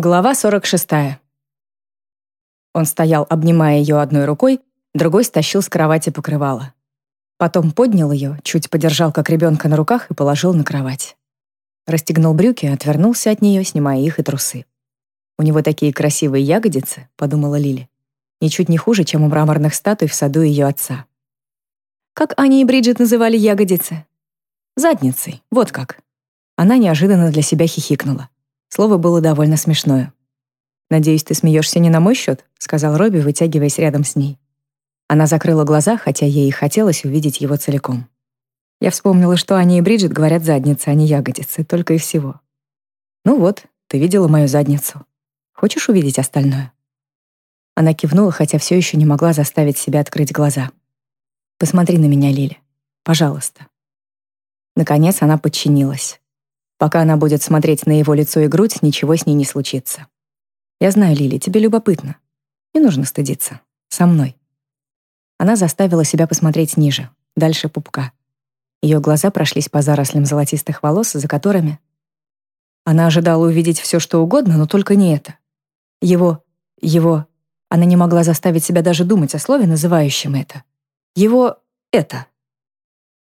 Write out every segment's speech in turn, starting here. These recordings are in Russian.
Глава 46. Он стоял, обнимая ее одной рукой, другой стащил с кровати покрывало. Потом поднял ее, чуть подержал как ребенка на руках и положил на кровать. Расстегнул брюки, отвернулся от нее, снимая их и трусы. «У него такие красивые ягодицы», — подумала Лили. «Ничуть не хуже, чем у мраморных статуй в саду ее отца». Как Аня и Бриджит называли ягодицы? Задницей, вот как. Она неожиданно для себя хихикнула. Слово было довольно смешное. «Надеюсь, ты смеешься не на мой счет», — сказал Робби, вытягиваясь рядом с ней. Она закрыла глаза, хотя ей и хотелось увидеть его целиком. Я вспомнила, что Аня и Бриджит говорят задницы, а не ягодицы, только и всего. «Ну вот, ты видела мою задницу. Хочешь увидеть остальное?» Она кивнула, хотя все еще не могла заставить себя открыть глаза. «Посмотри на меня, Лили. Пожалуйста». Наконец она подчинилась. Пока она будет смотреть на его лицо и грудь, ничего с ней не случится. Я знаю, Лили, тебе любопытно. Не нужно стыдиться. Со мной. Она заставила себя посмотреть ниже, дальше пупка. Ее глаза прошлись по зарослям золотистых волос, за которыми... Она ожидала увидеть все, что угодно, но только не это. Его... его... Она не могла заставить себя даже думать о слове, называющем это. Его... это.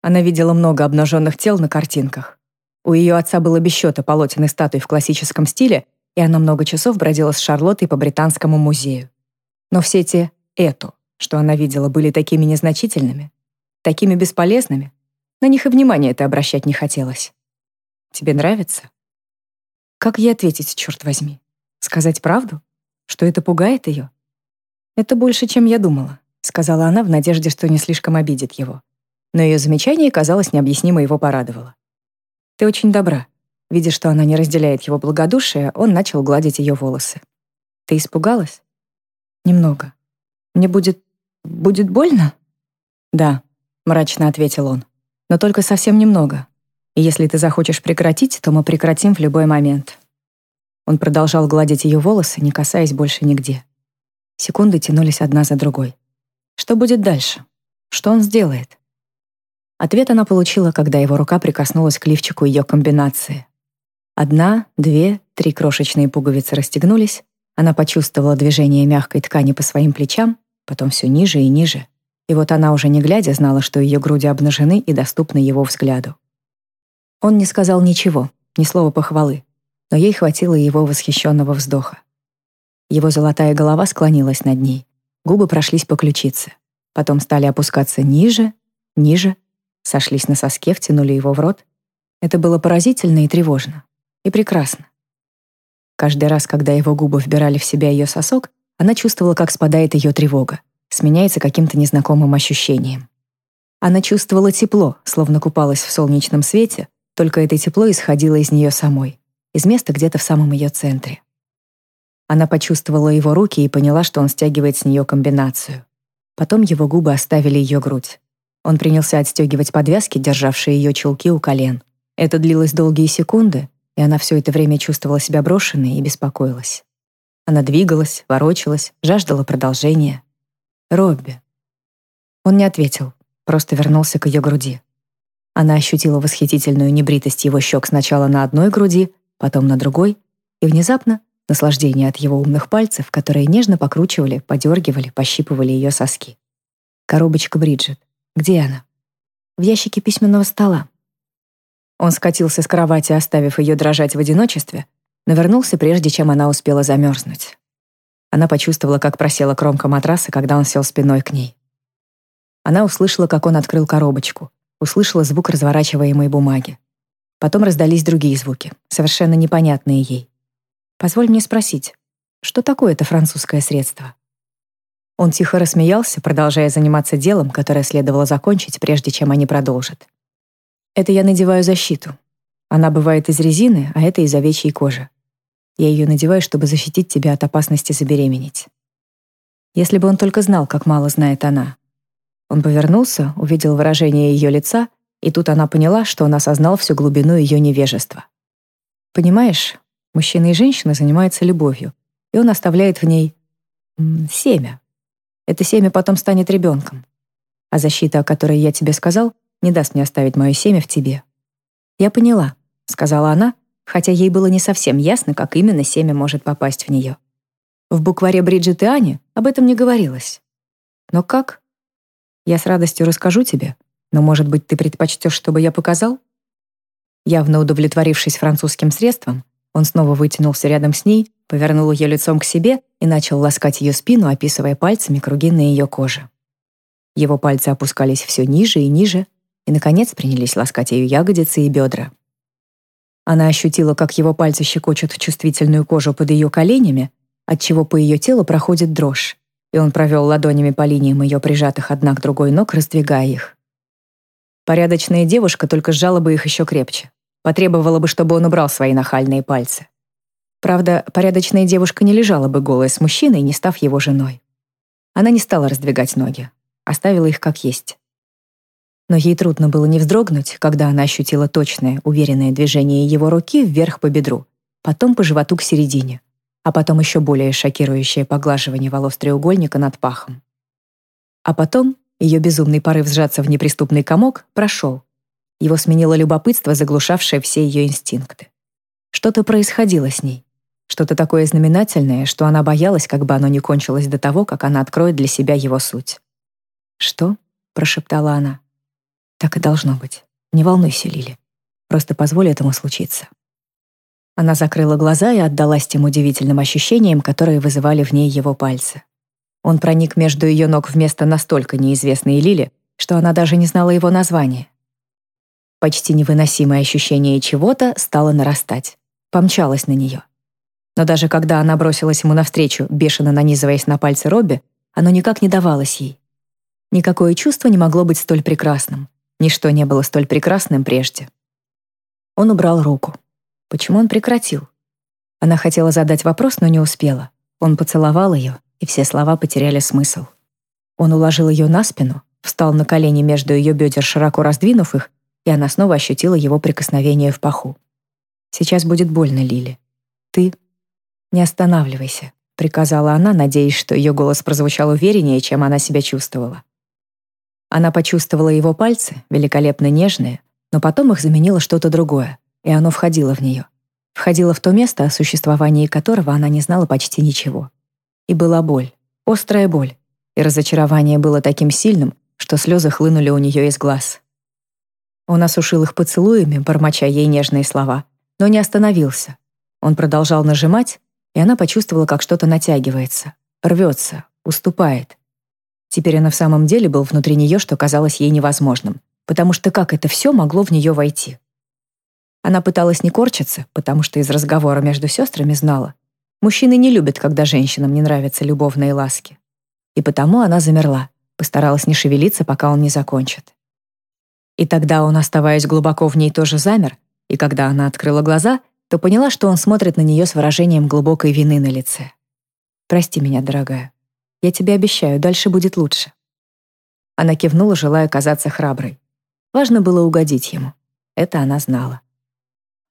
Она видела много обнаженных тел на картинках. У ее отца было без счета полотен и статуй в классическом стиле, и она много часов бродила с Шарлоттой по Британскому музею. Но все те «эту», что она видела, были такими незначительными, такими бесполезными, на них и внимания это обращать не хотелось. «Тебе нравится?» Как ей ответить, черт возьми? Сказать правду? Что это пугает ее? «Это больше, чем я думала», — сказала она в надежде, что не слишком обидит его. Но ее замечание, казалось, необъяснимо его порадовало. Ты очень добра. Видя, что она не разделяет его благодушие, он начал гладить ее волосы. Ты испугалась? Немного. Мне будет... будет больно? Да, мрачно ответил он. Но только совсем немного. И если ты захочешь прекратить, то мы прекратим в любой момент. Он продолжал гладить ее волосы, не касаясь больше нигде. Секунды тянулись одна за другой. Что будет дальше? Что он сделает? Ответ она получила, когда его рука прикоснулась к лифчику ее комбинации. Одна, две, три крошечные пуговицы расстегнулись, она почувствовала движение мягкой ткани по своим плечам, потом все ниже и ниже. И вот она уже не глядя знала, что ее груди обнажены и доступны его взгляду. Он не сказал ничего, ни слова похвалы, но ей хватило его восхищенного вздоха. Его золотая голова склонилась над ней, губы прошлись по ключице, потом стали опускаться ниже, ниже, сошлись на соске, втянули его в рот. Это было поразительно и тревожно. И прекрасно. Каждый раз, когда его губы вбирали в себя ее сосок, она чувствовала, как спадает ее тревога, сменяется каким-то незнакомым ощущением. Она чувствовала тепло, словно купалась в солнечном свете, только это тепло исходило из нее самой, из места где-то в самом ее центре. Она почувствовала его руки и поняла, что он стягивает с нее комбинацию. Потом его губы оставили ее грудь. Он принялся отстегивать подвязки, державшие ее чулки у колен. Это длилось долгие секунды, и она все это время чувствовала себя брошенной и беспокоилась. Она двигалась, ворочалась, жаждала продолжения. «Робби». Он не ответил, просто вернулся к ее груди. Она ощутила восхитительную небритость его щек сначала на одной груди, потом на другой, и внезапно наслаждение от его умных пальцев, которые нежно покручивали, подергивали, пощипывали ее соски. Коробочка Бриджит. Где она? В ящике письменного стола. Он скатился с кровати, оставив ее дрожать в одиночестве, но вернулся прежде, чем она успела замерзнуть. Она почувствовала, как просела кромка матраса, когда он сел спиной к ней. Она услышала, как он открыл коробочку, услышала звук разворачиваемой бумаги. Потом раздались другие звуки, совершенно непонятные ей. «Позволь мне спросить, что такое это французское средство?» Он тихо рассмеялся, продолжая заниматься делом, которое следовало закончить, прежде чем они продолжат. «Это я надеваю защиту. Она бывает из резины, а это из овечьей кожи. Я ее надеваю, чтобы защитить тебя от опасности забеременеть». Если бы он только знал, как мало знает она. Он повернулся, увидел выражение ее лица, и тут она поняла, что он осознал всю глубину ее невежества. Понимаешь, мужчина и женщина занимаются любовью, и он оставляет в ней семя, это семя потом станет ребенком. А защита, о которой я тебе сказал, не даст мне оставить мое семя в тебе. Я поняла, сказала она, хотя ей было не совсем ясно, как именно семя может попасть в нее. В букваре Бриджит и Ани об этом не говорилось. Но как? Я с радостью расскажу тебе, но, может быть, ты предпочтешь, чтобы я показал? Явно удовлетворившись французским средством, он снова вытянулся рядом с ней, повернул ее лицом к себе и начал ласкать ее спину, описывая пальцами круги на ее коже. Его пальцы опускались все ниже и ниже, и, наконец, принялись ласкать ее ягодицы и бедра. Она ощутила, как его пальцы щекочут чувствительную кожу под ее коленями, отчего по ее телу проходит дрожь, и он провел ладонями по линиям ее прижатых одна к другой ног, раздвигая их. Порядочная девушка только сжала бы их еще крепче. Потребовала бы, чтобы он убрал свои нахальные пальцы. Правда, порядочная девушка не лежала бы голая с мужчиной, не став его женой. Она не стала раздвигать ноги, оставила их как есть. Но ей трудно было не вздрогнуть, когда она ощутила точное, уверенное движение его руки вверх по бедру, потом по животу к середине, а потом еще более шокирующее поглаживание волос треугольника над пахом. А потом ее безумный порыв сжаться в неприступный комок прошел. Его сменило любопытство, заглушавшее все ее инстинкты. Что-то происходило с ней. Что-то такое знаменательное, что она боялась, как бы оно не кончилось до того, как она откроет для себя его суть. «Что?» — прошептала она. «Так и должно быть. Не волнуйся, Лили. Просто позволь этому случиться». Она закрыла глаза и отдалась тем удивительным ощущениям, которые вызывали в ней его пальцы. Он проник между ее ног в место настолько неизвестной Лили, что она даже не знала его названия. Почти невыносимое ощущение чего-то стало нарастать. Помчалось на нее. Но даже когда она бросилась ему навстречу, бешено нанизываясь на пальцы Робби, оно никак не давалось ей. Никакое чувство не могло быть столь прекрасным. Ничто не было столь прекрасным прежде. Он убрал руку. Почему он прекратил? Она хотела задать вопрос, но не успела. Он поцеловал ее, и все слова потеряли смысл. Он уложил ее на спину, встал на колени между ее бедер, широко раздвинув их, и она снова ощутила его прикосновение в паху. «Сейчас будет больно, Лили. Ты не останавливайся», — приказала она, надеясь, что ее голос прозвучал увереннее, чем она себя чувствовала. Она почувствовала его пальцы, великолепно нежные, но потом их заменило что-то другое, и оно входило в нее. Входило в то место, о существовании которого она не знала почти ничего. И была боль, острая боль, и разочарование было таким сильным, что слезы хлынули у нее из глаз. Он осушил их поцелуями, бормоча ей нежные слова, но не остановился. Он продолжал нажимать, и она почувствовала, как что-то натягивается, рвется, уступает. Теперь она в самом деле был внутри нее, что казалось ей невозможным, потому что как это все могло в нее войти? Она пыталась не корчиться, потому что из разговора между сестрами знала, Мужчины не любят, когда женщинам не нравятся любовные ласки. И потому она замерла, постаралась не шевелиться, пока он не закончит. И тогда он, оставаясь глубоко в ней, тоже замер, и когда она открыла глаза, то поняла, что он смотрит на нее с выражением глубокой вины на лице. «Прости меня, дорогая. Я тебе обещаю, дальше будет лучше». Она кивнула, желая казаться храброй. Важно было угодить ему. Это она знала.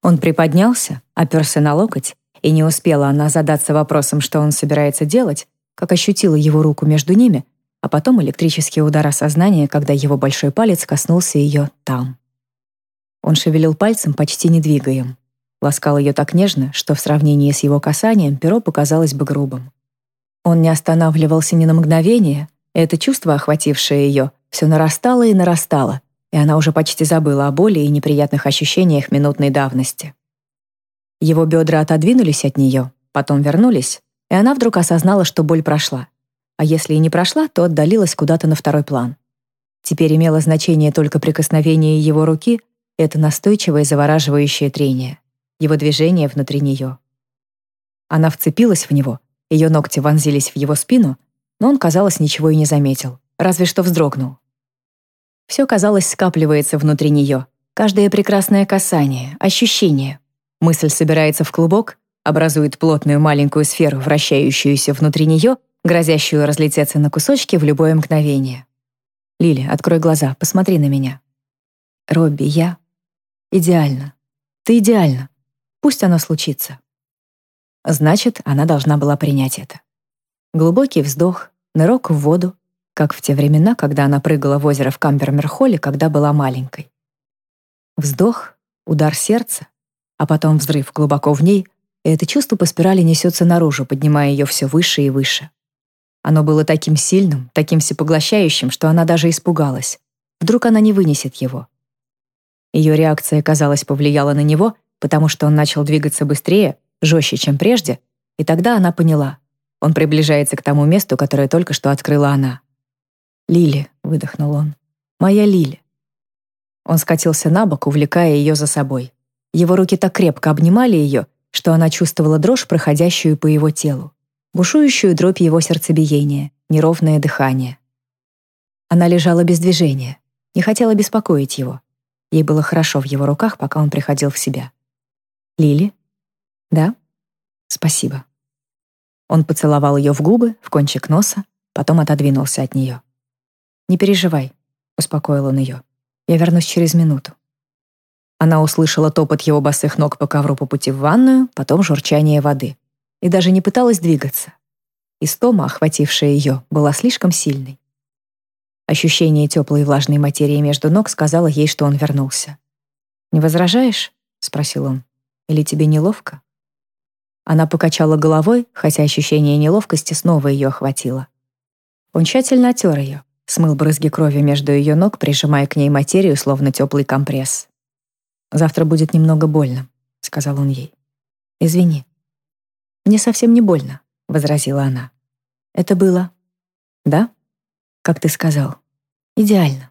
Он приподнялся, оперся на локоть и не успела она задаться вопросом, что он собирается делать, как ощутила его руку между ними, а потом электрический удар осознания, когда его большой палец коснулся ее там. Он шевелил пальцем, почти не двигая им. Ласкал ее так нежно, что в сравнении с его касанием перо показалось бы грубым. Он не останавливался ни на мгновение, и это чувство, охватившее ее, все нарастало и нарастало, и она уже почти забыла о боли и неприятных ощущениях минутной давности. Его бедра отодвинулись от нее, потом вернулись, и она вдруг осознала, что боль прошла. А если и не прошла, то отдалилась куда-то на второй план. Теперь имело значение только прикосновение его руки, это настойчивое завораживающее трение, его движение внутри нее. Она вцепилась в него, ее ногти вонзились в его спину, но он, казалось, ничего и не заметил, разве что вздрогнул. Все, казалось, скапливается внутри нее, каждое прекрасное касание, ощущение, Мысль собирается в клубок, образует плотную маленькую сферу, вращающуюся внутри нее, грозящую разлететься на кусочки в любое мгновение. «Лили, открой глаза, посмотри на меня». «Робби, я...» «Идеально. Ты идеальна. Пусть оно случится». Значит, она должна была принять это. Глубокий вздох, нырок в воду, как в те времена, когда она прыгала в озеро в Камбермерхолле, когда была маленькой. Вздох, удар сердца, а потом взрыв глубоко в ней, и это чувство по спирали несется наружу, поднимая ее все выше и выше. Оно было таким сильным, таким всепоглощающим, что она даже испугалась. Вдруг она не вынесет его. Ее реакция, казалось, повлияла на него, потому что он начал двигаться быстрее, жестче, чем прежде, и тогда она поняла. Он приближается к тому месту, которое только что открыла она. «Лили», — выдохнул он, — «моя Лили». Он скатился на бок, увлекая ее за собой. Его руки так крепко обнимали ее, что она чувствовала дрожь, проходящую по его телу, бушующую дробь его сердцебиения, неровное дыхание. Она лежала без движения, не хотела беспокоить его. Ей было хорошо в его руках, пока он приходил в себя. «Лили?» «Да?» «Спасибо». Он поцеловал ее в губы, в кончик носа, потом отодвинулся от нее. «Не переживай», — успокоил он ее. «Я вернусь через минуту». Она услышала топот его босых ног по ковру по пути в ванную, потом журчание воды. И даже не пыталась двигаться. Истома, охватившая ее, была слишком сильной. Ощущение теплой и влажной материи между ног сказала ей, что он вернулся. «Не возражаешь?» — спросил он. «Или тебе неловко?» Она покачала головой, хотя ощущение неловкости снова ее охватило. Он тщательно отер ее, смыл брызги крови между ее ног, прижимая к ней материю, словно теплый компресс. «Завтра будет немного больно», — сказал он ей. «Извини». «Мне совсем не больно», — возразила она. «Это было...» «Да? Как ты сказал. Идеально».